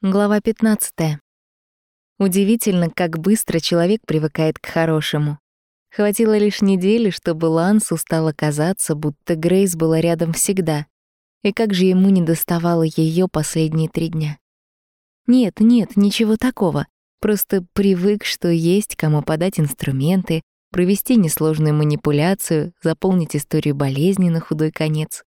Глава 15. Удивительно, как быстро человек привыкает к хорошему. Хватило лишь недели, чтобы Лансу стало казаться, будто Грейс была рядом всегда. И как же ему не доставало ее последние три дня. Нет, нет, ничего такого. Просто привык, что есть кому подать инструменты, провести несложную манипуляцию, заполнить историю болезни на худой конец.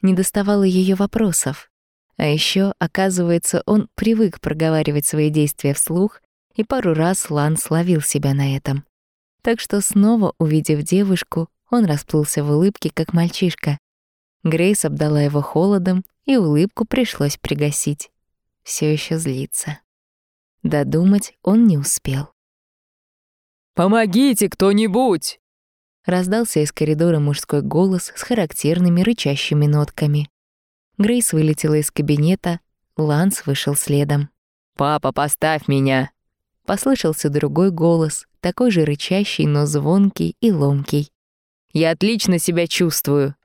Не доставало ее вопросов. А еще, оказывается, он привык проговаривать свои действия вслух, и пару раз Лан словил себя на этом. Так что снова, увидев девушку, он расплылся в улыбке, как мальчишка. Грейс обдала его холодом, и улыбку пришлось пригасить. Все еще злится. Додумать он не успел. «Помогите кто-нибудь!» Раздался из коридора мужской голос с характерными рычащими нотками. Грейс вылетела из кабинета, Ланс вышел следом. «Папа, поставь меня!» Послышался другой голос, такой же рычащий, но звонкий и ломкий. «Я отлично себя чувствую!»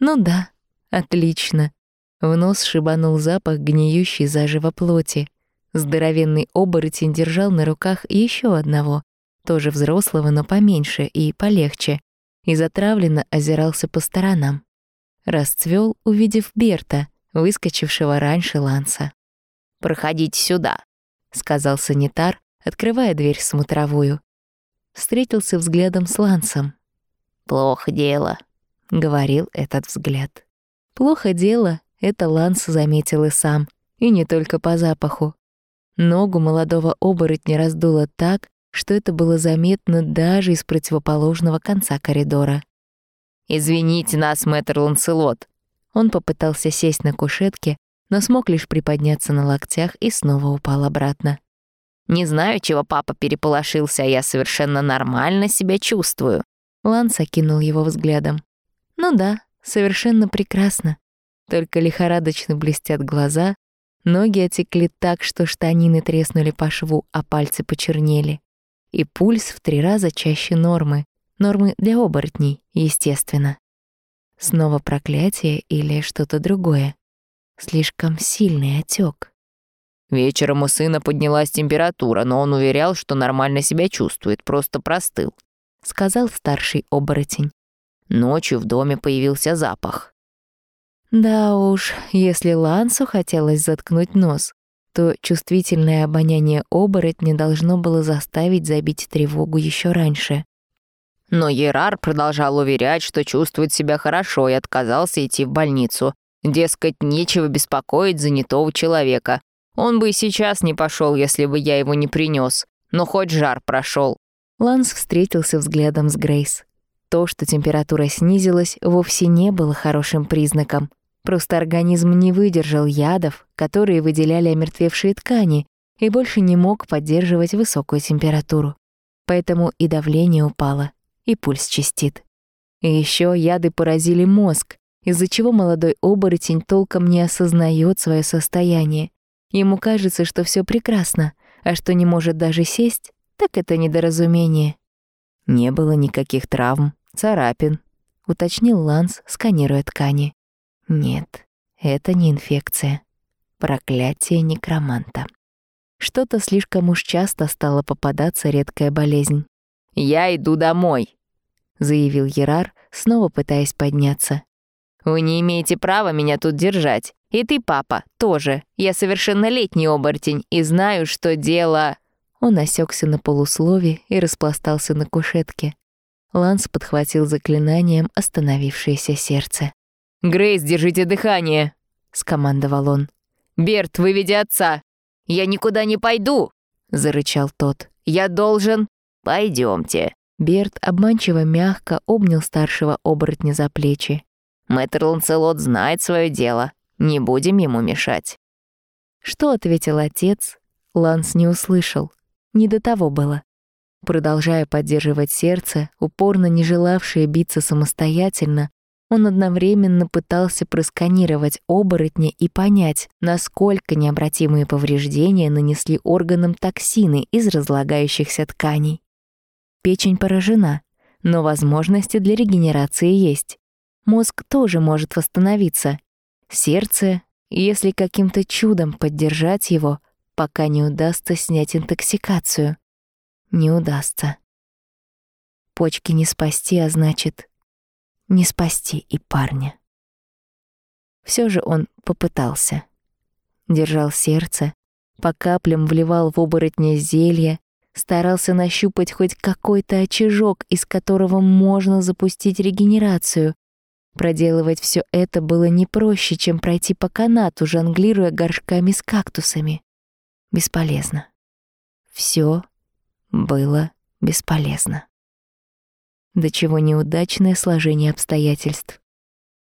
«Ну да, отлично!» В нос шибанул запах гниющей заживо плоти. Здоровенный оборотень держал на руках еще одного, тоже взрослого, но поменьше и полегче, и затравленно озирался по сторонам расцвел, увидев Берта, выскочившего раньше Ланса. «Проходите сюда», — сказал санитар, открывая дверь в смотровую. Встретился взглядом с Лансом. «Плохо дело», — говорил этот взгляд. «Плохо дело», — это Ланс заметил и сам, и не только по запаху. Ногу молодого оборотня раздуло так, что это было заметно даже из противоположного конца коридора. «Извините нас, мэтр Ланселот». Он попытался сесть на кушетке, но смог лишь приподняться на локтях и снова упал обратно. «Не знаю, чего папа переполошился, а я совершенно нормально себя чувствую». Ланс окинул его взглядом. «Ну да, совершенно прекрасно. Только лихорадочно блестят глаза, ноги отекли так, что штанины треснули по шву, а пальцы почернели. И пульс в три раза чаще нормы, Нормы для оборотней, естественно. Снова проклятие или что-то другое. Слишком сильный отек. Вечером у сына поднялась температура, но он уверял, что нормально себя чувствует, просто простыл. Сказал старший оборотень. Ночью в доме появился запах. Да уж, если Лансу хотелось заткнуть нос, то чувствительное обоняние оборотня должно было заставить забить тревогу еще раньше. Но Ерар продолжал уверять, что чувствует себя хорошо и отказался идти в больницу. Дескать, нечего беспокоить занятого человека. Он бы и сейчас не пошел, если бы я его не принес. Но хоть жар прошел. Ланс встретился взглядом с Грейс. То, что температура снизилась, вовсе не было хорошим признаком. Просто организм не выдержал ядов, которые выделяли омертвевшие ткани, и больше не мог поддерживать высокую температуру. Поэтому и давление упало и пульс частит. И еще яды поразили мозг, из-за чего молодой оборотень толком не осознает свое состояние. Ему кажется, что все прекрасно, а что не может даже сесть, так это недоразумение. Не было никаких травм, царапин, уточнил Ланс, сканируя ткани. Нет, это не инфекция. Проклятие некроманта. Что-то слишком уж часто стало попадаться редкая болезнь. «Я иду домой», — заявил Ерар, снова пытаясь подняться. «Вы не имеете права меня тут держать. И ты, папа, тоже. Я совершеннолетний оборотень и знаю, что дело...» Он осекся на полуслове и распластался на кушетке. Ланс подхватил заклинанием остановившееся сердце. «Грейс, держите дыхание!» — скомандовал он. «Берт, выведи отца!» «Я никуда не пойду!» — зарычал тот. «Я должен...» «Пойдемте!» Берт обманчиво мягко обнял старшего оборотня за плечи. «Мэтр Ланселот знает свое дело. Не будем ему мешать». Что ответил отец, Ланс не услышал. Не до того было. Продолжая поддерживать сердце, упорно не желавшее биться самостоятельно, он одновременно пытался просканировать оборотня и понять, насколько необратимые повреждения нанесли органам токсины из разлагающихся тканей. Печень поражена, но возможности для регенерации есть. Мозг тоже может восстановиться. Сердце если каким-то чудом поддержать его, пока не удастся снять интоксикацию. Не удастся. Почки не спасти, а значит, не спасти и парня. Все же он попытался. Держал сердце, по каплям вливал в оборотня зелье, старался нащупать хоть какой-то очажок, из которого можно запустить регенерацию. Проделывать все это было не проще, чем пройти по канату, жонглируя горшками с кактусами. Бесполезно. Все было бесполезно. До чего неудачное сложение обстоятельств.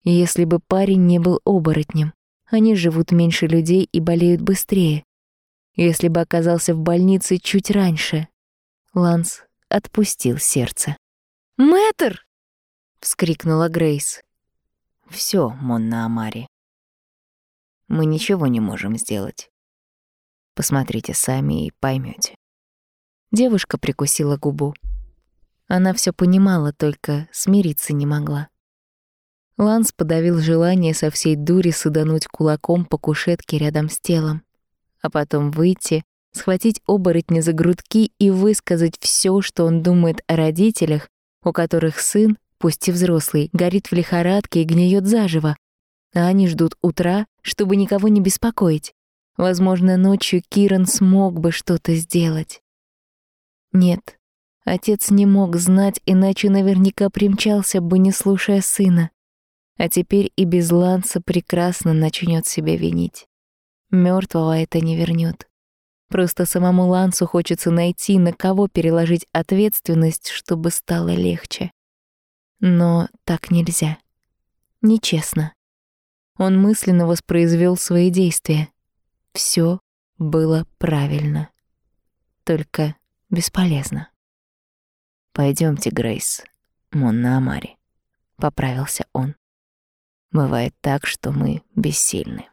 Если бы парень не был оборотнем, они живут меньше людей и болеют быстрее. Если бы оказался в больнице чуть раньше, Ланс отпустил сердце. «Мэтр!» — вскрикнула Грейс. Все, Монна Амари. Мы ничего не можем сделать. Посмотрите сами и поймете. Девушка прикусила губу. Она все понимала, только смириться не могла. Ланс подавил желание со всей дури садануть кулаком по кушетке рядом с телом, а потом выйти, схватить оборотня за грудки и высказать все, что он думает о родителях, у которых сын, пусть и взрослый, горит в лихорадке и гниет заживо, а они ждут утра, чтобы никого не беспокоить. Возможно, ночью Киран смог бы что-то сделать. Нет, отец не мог знать, иначе наверняка примчался бы, не слушая сына. А теперь и без Ланса прекрасно начнет себя винить. Мертвого это не вернет. Просто самому Лансу хочется найти, на кого переложить ответственность, чтобы стало легче. Но так нельзя. Нечестно. Он мысленно воспроизвел свои действия. Все было правильно. Только бесполезно. Пойдемте, Грейс, Монна Амари, поправился он. Бывает так, что мы бессильны.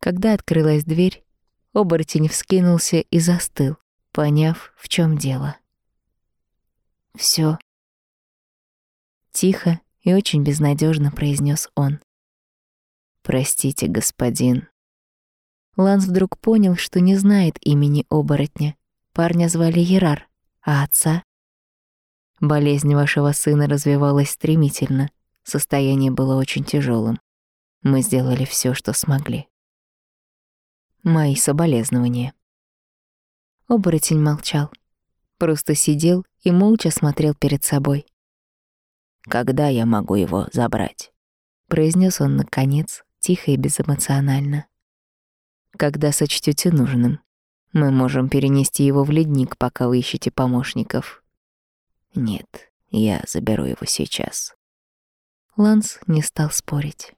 Когда открылась дверь, оборотень вскинулся и застыл, поняв, в чем дело. Все. Тихо и очень безнадежно произнес он. «Простите, господин, Ланс вдруг понял, что не знает имени оборотня. Парня звали Ерар, а отца... Болезнь вашего сына развивалась стремительно. Состояние было очень тяжелым. Мы сделали все, что смогли. Мои соболезнования. Оборотень молчал. Просто сидел и молча смотрел перед собой. «Когда я могу его забрать?» произнес он наконец, тихо и безэмоционально когда сочтете нужным. Мы можем перенести его в ледник, пока вы ищете помощников. Нет, я заберу его сейчас. Ланс не стал спорить.